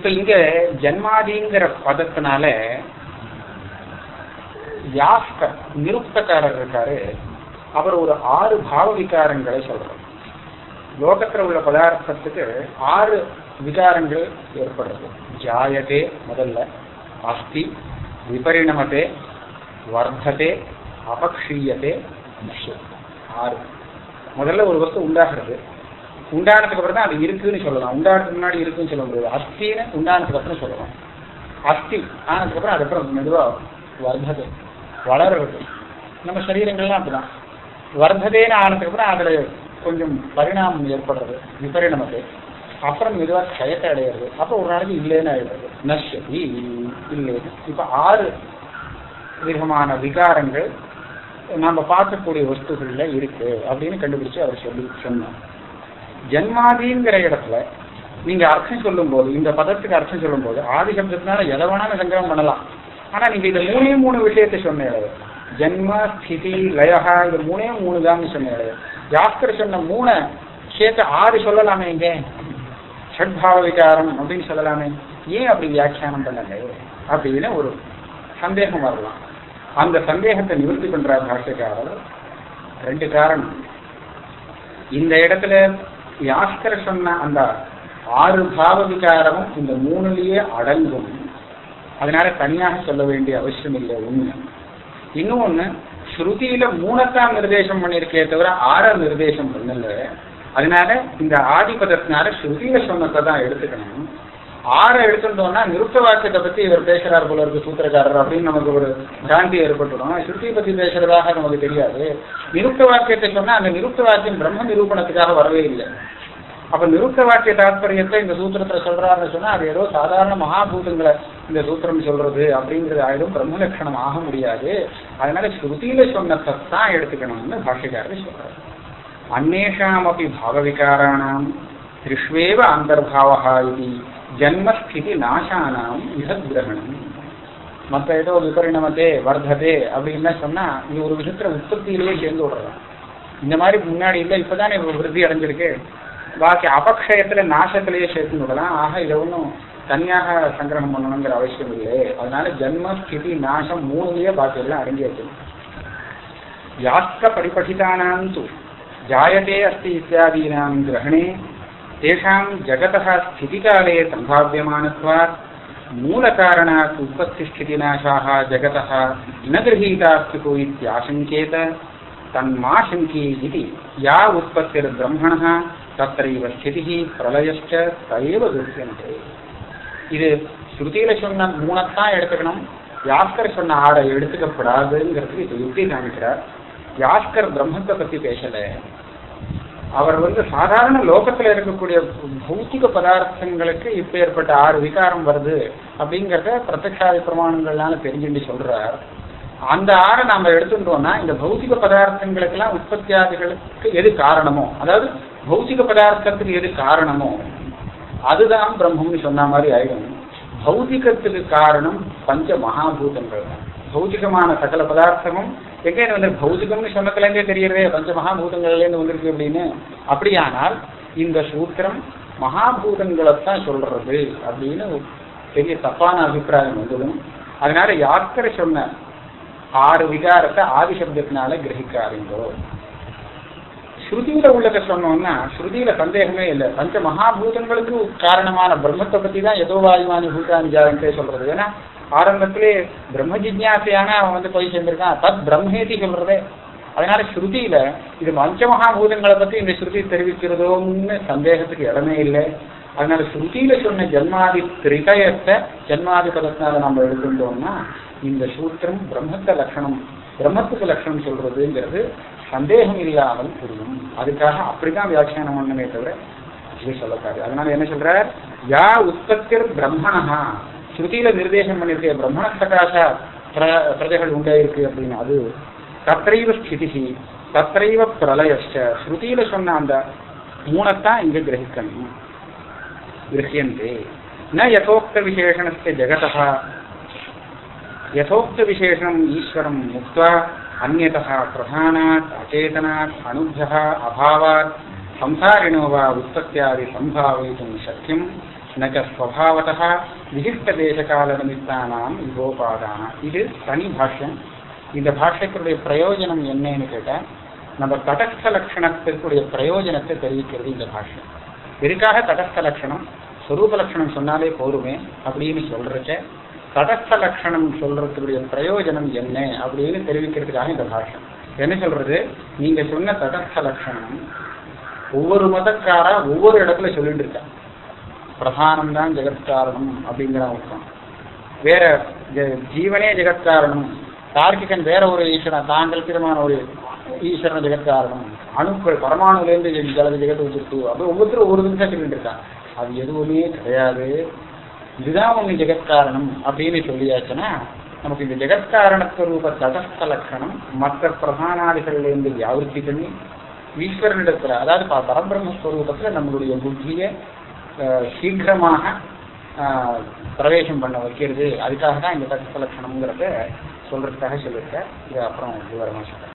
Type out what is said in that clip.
இப்ப இங்க ஜன்மாதிங்கிற பதத்தினால யாஸ்கர் நிருப்தக்காரர் இருக்காரு. அவர் ஒரு ஆறு பாவ விகாரங்களை சொல்றார். லோகத்துல உள்ள பதார்த்தத்துக்கு ஆறு விகாரங்கள் ஏற்படுறது. ஜாயதே முதல்ல அஸ்தி விபரிணமதே வர்த்ததே அபக்ஷீயதே ஆறு. முதல்ல ஒரு வஸ்து உண்டாகிறது. உண்டானதுக்கு அப்புறம் தான் அது இருக்குன்னு சொல்லலாம். உண்டானதுக்கு முன்னாடி இருக்குன்னு சொல்ல முடியாது அஸ்தின்னு உண்டானதுக்கு அப்புறம் சொல்லலாம். அஸ்தி ஆனதுக்கப்புறம் அதுக்கப்புறம் மெதுவாக வர்த்தது வளர்றது நம்ம சரீரங்கள்லாம் அப்படிதான். வர்த்ததேன்னு ஆனதுக்கப்புறம் அதில் கொஞ்சம் பரிணாமம் ஏற்படுறது விபரிணமது அப்புறம் மெதுவாக கயத்தை அடையிறது. அப்புறம் ஒரு நாளைக்கு இல்லைன்னு ஆயிடுறது. நஷ்டி இல்லைன்னு இப்போ ஆறு விதமான விகாரங்கள் நம்ம பார்க்கக்கூடிய வஸ்துகளில் இருக்கு அப்படின்னு கண்டுபிடிச்சு அவர் சொல்லி சொன்னார். ஜன்மாதிங்கிற இடத்துல நீங்க அர்த்தம் சொல்லும்போது இந்த பதத்துக்கு அர்த்தம் சொல்லும்போது ஆதி சப்தத்தினால எதை வேணாலும் சங்கிரகம் பண்ணலாம். ஆனா நீங்க இந்த மூணே மூணு விஷயத்தை சொன்னீங்க ஜென்ம ஸ்திதி லயஹா இது மூணே மூணு தான் சொன்னீங்க யாஸ்கர் சொன்ன மூணு சேர்த்து ஆறு சொல்லலாமே இங்க? ஷட்பாவ விகாரம் அப்படின்னு சொல்லலாமே. ஏன் அப்படி வியாக்கியானம் பண்ணல? அப்படின்னு ஒரு சந்தேகம் வரலாம். அந்த சந்தேகத்தை நிவர்த்தி பண்றார் பாஷ்யக்காரர். ரெண்டு காரணம். இந்த இடத்துல யாஸ்கர் சொன்ன அந்த ஆறு பாவ விகாரமும் இந்த மூணுலேயே அடங்கும். அதனால தனியாக சொல்ல வேண்டிய அவசியம் இல்லை ஒண்ணு. இன்னொன்னு ஸ்ருதியில மூணத்தான் நிர்தேசம் பண்ணிருக்கே தவிர ஆற நிர்தேசம் பண்ணல. அதனால இந்த ஆதிபதத்தினால ஸ்ருதியில சொன்னதை தான் எடுத்துக்கணும். ஆற எடுத்துட்டோம்னா நிறுத்த வாக்கியத்தை பத்தி இவர் பேசுறார் போல இருக்கு சூத்திரக்காரர் அப்படின்னு நமக்கு ஒரு பிராந்தி ஏற்பட்டுடும். ஸ்ருதியை பத்தி பேசுறதாக நமக்கு தெரியாது. நிறுத்த வாக்கியத்தை சொன்னா அந்த நிறுத்த வாக்கியம் பிரம்ம நிரூபணத்துக்காக வரவே இல்லை. அப்ப நிறுத்த வாக்கிய தாற்பயத்தை இந்த சூத்திரத்துல சொல்றாருன்னு சொன்னா அது ஏதோ சாதாரண மகாபூதங்களை இந்த சூத்திரம் சொல்றது அப்படிங்கிறது ஆயிடும். பிரம்ம லட்சணம் ஆக முடியாது. அதனால ஸ்ருதியில சொன்னதான் எடுத்துக்கணும்னு பாஷ்யக்காரர் சொல்றாரு. அந்நேஷாம் அப்படி பாவவிகாராணாம் திருஷ்வேவ அந்தர்பாவா இது. ஜன்மஸ்திதி நாசானாம் கிரகணம் மற்ற ஏதோ விபரிணமத்தே வர்த்ததே அப்படின்னு சொன்னா இது ஒரு விஷயத்துல உற்பத்தியிலேயே சேர்ந்து விடுறதான் இந்த மாதிரி முன்னாடி இல்லை இப்பதானே விருத்தி அடைஞ்சிருக்கு. பாக்கி அபக்ஷயத்துல நாசத்திலேயே சேர்த்து விடலாம். ஆக இதை ஒன்றும் தனியாக சங்கிரகம் பண்ணணுங்கிற அவசியம் இல்லை. அதனால ஜன்மஸ்திதி நாசம் மூணுலயே பாக்கி எல்லாம் அடங்கி வச்சிடும் யாஸ்க பரிபఠితాனாம் தூ. ஜாயதே அஸ்தி இத்தியாதீனாம் கிரகணே. तेषां जगतः स्थितिकाले सम्भाव्यमानत्वात् मूलकारणात् उत्पत्तिस्थितिनाशाः जगतः न गृहीता स्युः इत्याशङ्केत तन्माशङ्की इति या उत्पत्तिर्ब्रह्मणः தத்தைவ ஸ்திதி பிரளயஷ்ட தயவ துர்த்தியந்தே இது ஸ்ருதியில சொன்ன மூணத்தான் எடுத்துக்கணும் யாஸ்கர் சொன்ன ஆடை எடுத்துக்கப்படாதுங்கிறதுக்கு இது யுக்தி காமிக்கிறார் யாஸ்கர் பிரம்மத்தை பத்தி பேசல அவர் வந்து சாதாரண லோகத்துல இருக்கக்கூடிய பௌத்திக பதார்த்தங்களுக்கு இப்ப ஏற்பட்ட ஆறு விகாரம் வருது அப்படிங்கிறத பிரத்யக்ஷாதி பிரமாணங்கள்னால தெரிஞ்சுட்டு சொல்றார். அந்த ஆறை நாம எடுத்துட்டோம்னா இந்த பௌத்திக பதார்த்தங்களுக்கெல்லாம் உற்பத்தியாதிகளுக்கு எது காரணமோ அதாவது பௌத்திக பதார்த்தத்துக்கு எது காரணமோ அதுதான் பிரம்மம்னு சொன்ன மாதிரி ஆயிடும். பௌதிகத்துக்கு காரணம் பஞ்ச மகாபூதங்கள் தான். பௌதிகமான சகல பதார்த்தமும் எங்கே வந்து பௌதிகம்னு சொன்னதுலேருந்தே தெரியறதே பஞ்ச மகாபூதங்கள்லேருந்து வந்திருக்கு அப்படின்னு. அப்படியானால் இந்த சூத்திரம் மகாபூதங்களைத்தான் சொல்றது அப்படின்னு பெரிய தப்பான அபிப்பிராயம் வந்ததும் அதனால யாத்திரை சொன்ன ஆறு விகாரத்தை ஆதி சப்தத்தினால கிரகிக்காருங்கோ ஸ்ருதியில உள்ளதை சொன்னோம்னா ஸ்ருதியில சந்தேகமே இல்லை. பஞ்ச மகாபூதங்களுக்கு காரணமான பிரம்மத்தை பத்தி தான் ஏதோ வாயுவானி பூட்டானி ஜாதகத்தை சொல்றது. ஏன்னா ஆரம்பத்திலே பிரம்ம ஜிஜாசையான அவன் வந்து போய் சேர்ந்திருக்கான் தத் பிரம்மேதி சொல்றதே. அதனால ஸ்ருதியில இது பஞ்சமகாபூதங்களை பத்தி இந்த ஸ்ருதி தெரிவிக்கிறதோன்னு சந்தேகத்துக்கு இடமே இல்லை. அதனால ஸ்ருதியில சொன்ன ஜன்மாதி திரிகயத்தை ஜன்மாதி பதத்தினால நம்ம எடுத்துட்டோம்னா இந்த சூத்திரம் பிரம்மத்த லட்சணம் பிரம்மத்துக்கு லட்சணம் சொல்றதுங்கிறது சந்தேகம் இல்லாமல் புரியும். அதுக்காக அப்படிதான் வியாக்கியானம் பண்ணமே தவிர இது சொல்லக்கூடாது. அதனால என்ன சொல்றார்? யா உற்பத்திர் பிரம்மணஹா. ஸ்ருதியில நிர்தேசம் பண்ணிருக்கு பிரம்மண சகாசா பிரதைகள் உண்டாயிருக்கு அப்படின்னு. அது தத்தைவ ஸ்திதி தத்தைவ பிரளயச்ச ஸ்ருதியில சொன்ன அந்த மூணத்தான் இங்க கிரகிக்கணும். கிரகியந்தே. ந யதோக்த விசேஷணத்தை ஜெகதா யதோக்த விசேஷம் ஈஸ்வரம் முக்வா அந்நதா பிரதானாத் அச்சேதனாத் அனுப அபாவாத் சம்சாரிணோ உற்பத்தியாதி சம்பாவயித்தும் சக்கியம் நக ஸ்வபாவதா விசிஷ்ட தேசகால நிமித்தானாம் இகோபாதான இது தனி பாஷ்யம் இந்த பாஷ்யத்தினுடைய பிரயோஜனம் என்னன்னு கேட்டால் நம்ம தடஸ்த லட்சணத்திற்குடைய பிரயோஜனத்தை தெரிவிக்கிறது இந்த பாஷ்யம். எதுக்காக தடஸ்த லட்சணம்? ஸ்வரூப லட்சணம் சொன்னாலே போருமே அப்படின்னு சொல்றச்ச தடஸ்த லட்சணம் சொல்றதுடைய பிரயோஜனம் என்ன அப்படின்னு தெரிவிக்கிறதுக்காக இந்த பாஷம் என்ன சொல்றது? நீங்க சொன்ன தடஸ்த லட்சணம் ஒவ்வொரு மதக்காரா ஒவ்வொரு இடத்துல சொல்லிட்டு இருக்கா பிரதானம் தான் ஜெகத்காரணம் அப்படிங்கிற அர்த்தம். வேற ஜீவனே ஜெகத்காரணம். தார்க்கிகன் வேற ஒரு ஈஸ்வரன் தாங்கள் விதமான ஒரு ஈஸ்வரன் ஜெகத்காரணம். அணுக்கள் பரமாணுலேருந்து ஜலது ஜெகத்து வச்சிருக்கு. அப்படி ஒவ்வொருத்தரும் ஒரு நிமிஷம் சொல்லிட்டு இருக்கான் அது எதுவுமே கிடையாது. இதுதான் உங்க ஜெகத்காரணம் அப்படின்னு சொல்லியாச்சுன்னா நமக்கு இந்த ஜெகத்காரணஸ்வரூப தடஸ்த லட்சணம் மற்ற பிரதானாதிகள்ல இருந்து வியாவிருத்தி பண்ணி ஈஸ்வரனிடத்துல அதாவது ப- பரபிரம்மஸ்வரூபத்துல நம்மளுடைய புத்தியை சீக்கிரமாக பிரவேசம் பண்ண வைக்கிறது. அதுக்காக தான் இந்த தடஸ்த லட்சணம்ங்கிறத சொல்றதுக்காக சொல்லியிருக்கேன். இது அப்புறம் விவரமாக சொல்றேன்.